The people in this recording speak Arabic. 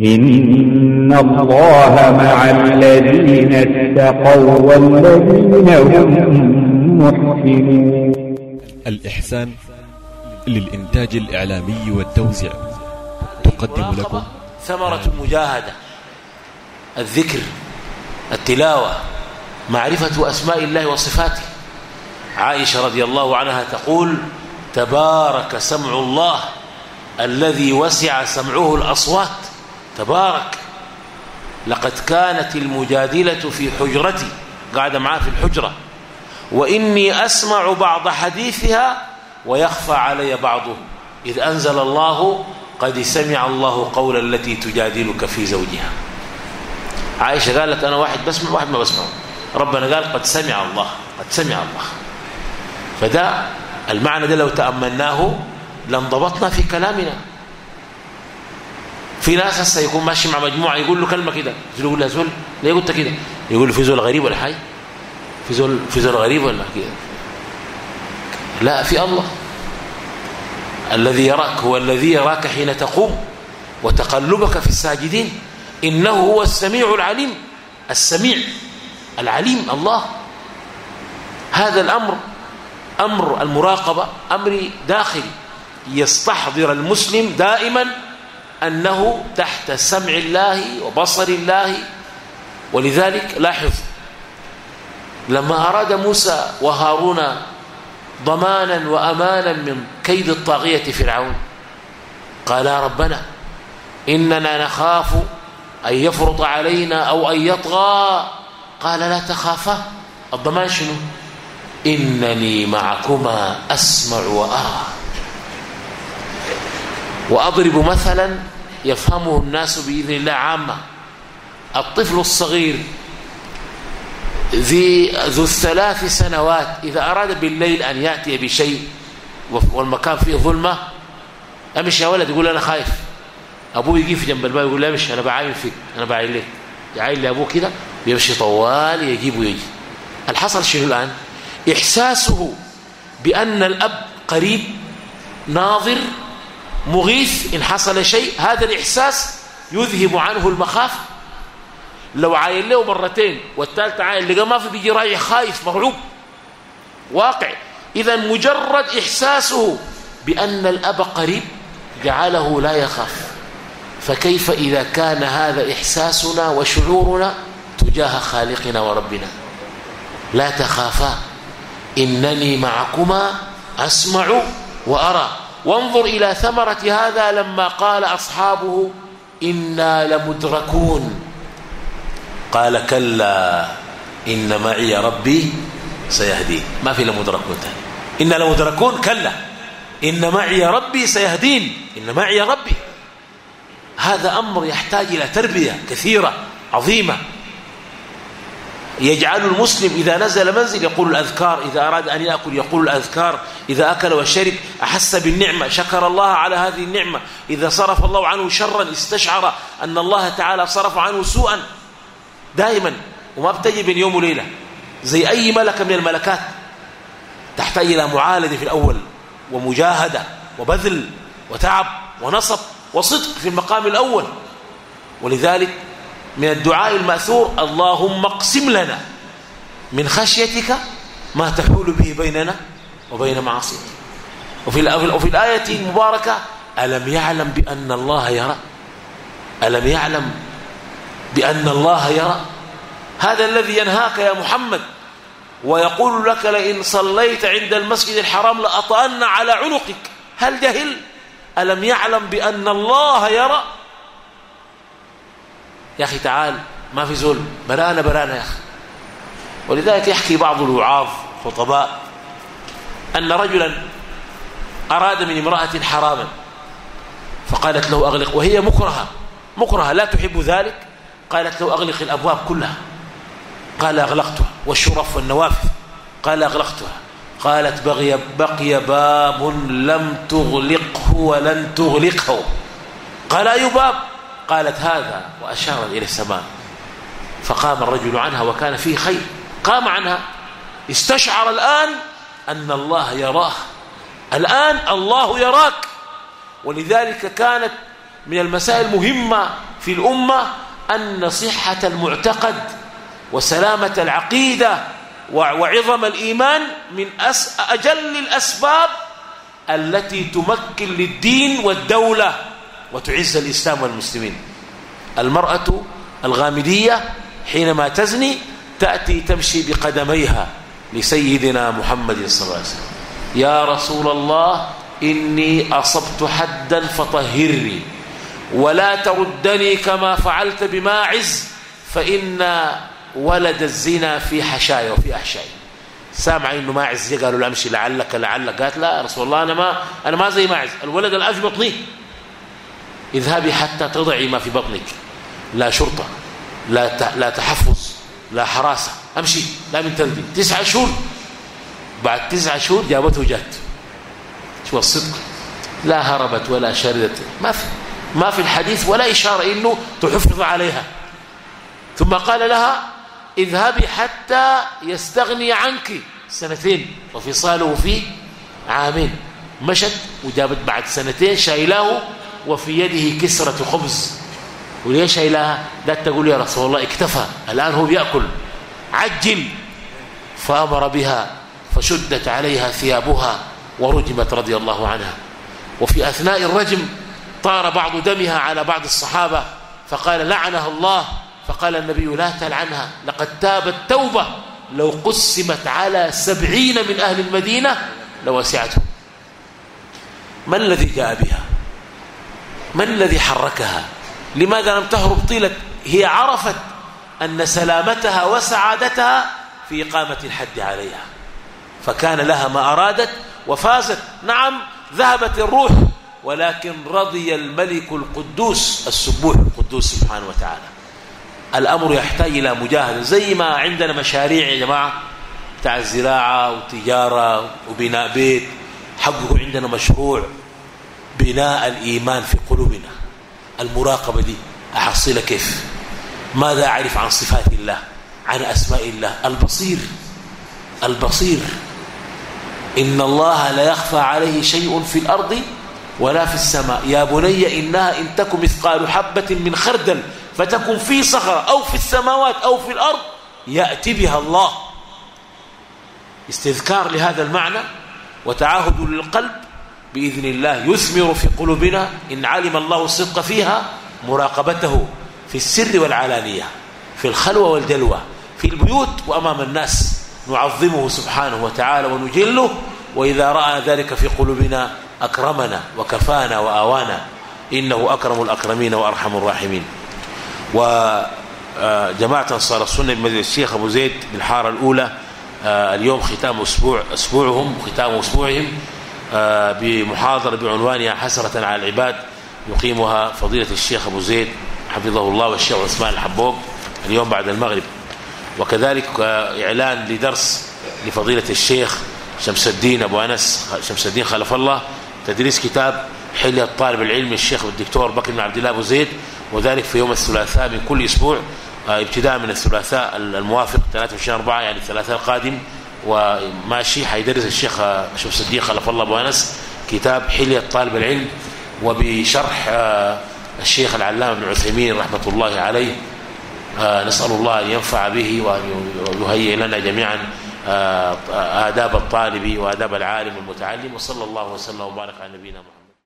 إن الله مع الذين اتقوا والذين هم محسنون الإحسان للإنتاج الإعلامي والتوزيع تقدم لكم ثمرة المجاهدة الذكر التلاوة معرفة أسماء الله وصفاته. عائشة رضي الله عنها تقول تبارك سمع الله الذي وسع سمعه الأصوات. تبارك لقد كانت المجادلة في حجرتي قاعدة معاه في الحجرة وإني أسمع بعض حديثها ويخفى علي بعضه إذ أنزل الله قد سمع الله قول التي تجادلك في زوجها. عائشة قالت أنا واحد بسمع واحد ما بسمع ربنا قال قد سمع الله قد سمع الله. فده المعنى ده لو تأملناه لانضبطنا في كلامنا. في ناس هسه يكون ماشي مع مجموعة يقول له كلمة كده. يقول له زول ليه قلت كده؟ يقول له في زول غريب ولا حاجة؟ في زول في زول غريب ولا كده لا في الله. الذي يراك هو الذي يراك حين تقوم وتقلبك في الساجدين. إنه هو السميع العليم. السميع العليم الله. هذا الأمر أمر المراقبة أمر داخلي. يستحضر المسلم دائما أنه تحت سمع الله وبصر الله. ولذلك لاحظ لما أراد موسى وهارون ضمانا وأمانا من كيد الطاغية فرعون قال ربنا إننا نخاف أن يفرط علينا أو أن يطغى. قال لا تخافا. الضمان شنو؟ إنني معكما أسمع وأرى. وأضرب مثلا يفهمه الناس بإذن الله عامة. الطفل الصغير ذي ذو الثلاث سنوات إذا أراد بالليل أن يأتي بشيء والمكان فيه ظلمة أمشي يا ولد يقول أنا خايف. أبوه يجي في جنب الباب يقول له أمشي أنا بعاين فيك أنا بعاين لك. يعاين لأبوه كده يمشي طوال يجيب ويجي. الحصل شنو الآن؟ إحساسه بأن الأب قريب ناظر مغيث إن حصل شيء هذا الإحساس يذهب عنه المخافة لو عاين له مرتين والثالثة عاين لقى ما في بيجي رايح خايف مرعوب. واقع. إذا مجرد إحساسه بأن الأب قريب جعله لا يخاف. فكيف إذا كان هذا إحساسنا وشعورنا تجاه خالقنا وربنا؟ لا تخافا. إنني معكما أسمع وأرى. وانظر إلى ثمرة هذا لما قال أصحابه إنا لمدركون. قال كلا إن معي ربي سيهدين. ما في لمدركون تاني. إن لمدركون؟ كلا. إن معي ربي سيهدين. إن معي ربي. هذا أمر يحتاج إلى تربية كثيرة عظيمة. يجعل المسلم إذا نزل منزل يقول الأذكار إذا أراد أن يأكل يقول الأذكار إذا أكل وشرب أحس بالنعمة شكر الله على هذه النعمة إذا صرف الله عنه شرا استشعر أن الله تعالى صرف عنه سوءا. دائما وما بتجي بين يوم وليلة. زي أي ملكة من الملكات. تحتاج إلى معالجة في الأول ومجاهدة وبذل وتعب ونصب وصدق في المقام الأول. ولذلك من الدعاء المأثور اللهم اقسم لنا من خشيتك ما تحول به بيننا وبين معصيتك. وفي, وفي الآية المباركة ألم يعلم بأن الله يرى؟ ألم يعلم بأن الله يرى؟ هذا الذي ينهاك يا محمد ويقول لك لئن صليت عند المسجد الحرام لأطأن على عنقك. هل جهل؟ ألم يعلم بأن الله يرى؟ يا أخي تعال ما في زول برانا برانا يا أخي. ولذلك يحكي بعض الوعاظ خطباء أن رجلا أراد من امرأة حراما فقالت له أغلق وهي مكرهة. مكرهة لا تحب ذلك. قالت له أغلق الأبواب كلها. قال أغلقتها. والشرف والنوافذ. قال أغلقتها. قالت بقي, بقي باب لم تغلقه ولن تغلقه. قال أي باب؟ قالت هذا وأشار إلى السماء. فقام الرجل عنها وكان فيه خير. قام عنها. استشعر الآن أن الله يراه. الآن الله يراك. ولذلك كانت من المسائل المهمة في الأمة أن صحة المعتقد وسلامة العقيدة وعظم الإيمان من أجل الأسباب التي تمكن للدين والدولة. وتعز الإسلام والمسلمين. المرأة الغامدية حينما تزني تأتي تمشي بقدميها لسيدنا محمد صلى الله عليه وسلم. يا رسول الله إني أصبت حدا فطهرني ولا تردني كما فعلت بماعز فإن ولد الزنا في حشايا وفي أحشائي سامع إنه ماعز قالوا له امشي لعلك لعلك. قالت لا يا رسول الله أنا ما أنا ما زي ماعز الولد بطني اذهبي حتى تضعي ما في بطنك. لا شرطة لا لا تحفظ لا حراسة. أمشي لا من تلدي. تسعة شهور. بعد تسعة شهور جابته وجات. شو الصدق؟ لا هربت ولا شردت. ما في ما في الحديث ولا إشارة إنه تحفظ عليها. ثم قال لها اذهبي حتى يستغني عنك. سنتين. وفصاله في عامين. مشت وجابت بعد سنتين شايلاه وفي يده كسرة خبز. وليش شايلاها لا تقول يا رسول الله اكتفى. الآن هو بيأكل. عجل. فأمر بها فشدت عليها ثيابها ورجمت رضي الله عنها. وفي أثناء الرجم طار بعض دمها على بعض الصحابة. فقال لعنها الله. فقال النبي لا تلعنها لقد تابت توبة. لو قسمت على سبعين من أهل المدينة لوسعتهم ما الذي جاء بها؟ ما الذي حركها؟ لماذا لم تهرب طيلة؟ هي عرفت أن سلامتها وسعادتها في إقامة الحد عليها. فكان لها ما أرادت وفازت. نعم ذهبت الروح ولكن رضي الملك القدوس السبوح القدوس سبحانه وتعالى. الأمر يحتاج إلى مجاهدة زي ما عندنا مشاريع يا جماعة بتاع الزراعة والتجارة وبناء بيت. حقه عندنا مشروع. بناء الإيمان في قلوبنا. المراقبة دي أحصلها كيف؟ ماذا أعرف عن صفات الله عن أسماء الله؟ البصير البصير. إن الله لا يخفى عليه شيء في الأرض ولا في السماء. يا بني إنها إن تكن مثقال حبة من خردل فتكن في صخرة أو في السماوات أو في الأرض يأتي بها الله. استذكار لهذا المعنى وتعاهد للقلب بإذن الله يثمر في قلوبنا إن علم الله الصدق فيها مراقبته في السر والعلانية في الخلوة والجلوة في البيوت وأمام الناس. نعظمه سبحانه وتعالى ونجله وإذا رأى ذلك في قلوبنا أكرمنا وكفانا وآوانا. إنه أكرم الأكرمين وأرحم الراحمين. وجماعة أنصار السنة بمجلس الشيخ أبو زيد بالحارة الأولى آه، اليوم ختام أسبوع أسبوعهم ختام أسبوعهم. آه، بمحاضرة بعنوانها حسرة على العباد يقيمها فضيلة الشيخ أبو زيد حفظه الله والشيخ عثمان الحبوب اليوم بعد المغرب. وكذلك آه، إعلان لدرس لفضيلة الشيخ شمس الدين أبو أنس شمس الدين خلف الله تدريس كتاب حلية طالب العلم الشيخ الدكتور بكر بن عبد الله أبو زيد وذلك في يوم الثلاثاء من كل أسبوع آه، ابتداء من الثلاثاء الموافق 23 4 يعني الثلاثاء القادم. وماشي حيدرس الشيخ آه، شمس الدين خلف الله أبو أنس كتاب حلية طالب العلم وبشرح آه، الشيخ العلامة ابن عثيمين رحمة الله عليه نسأل الله أن ينفع به وأن يهيئ لنا جميعا آداب الطالب وآداب العالم والمتعلم وصلى الله وسلم وبارك على نبينا محمد.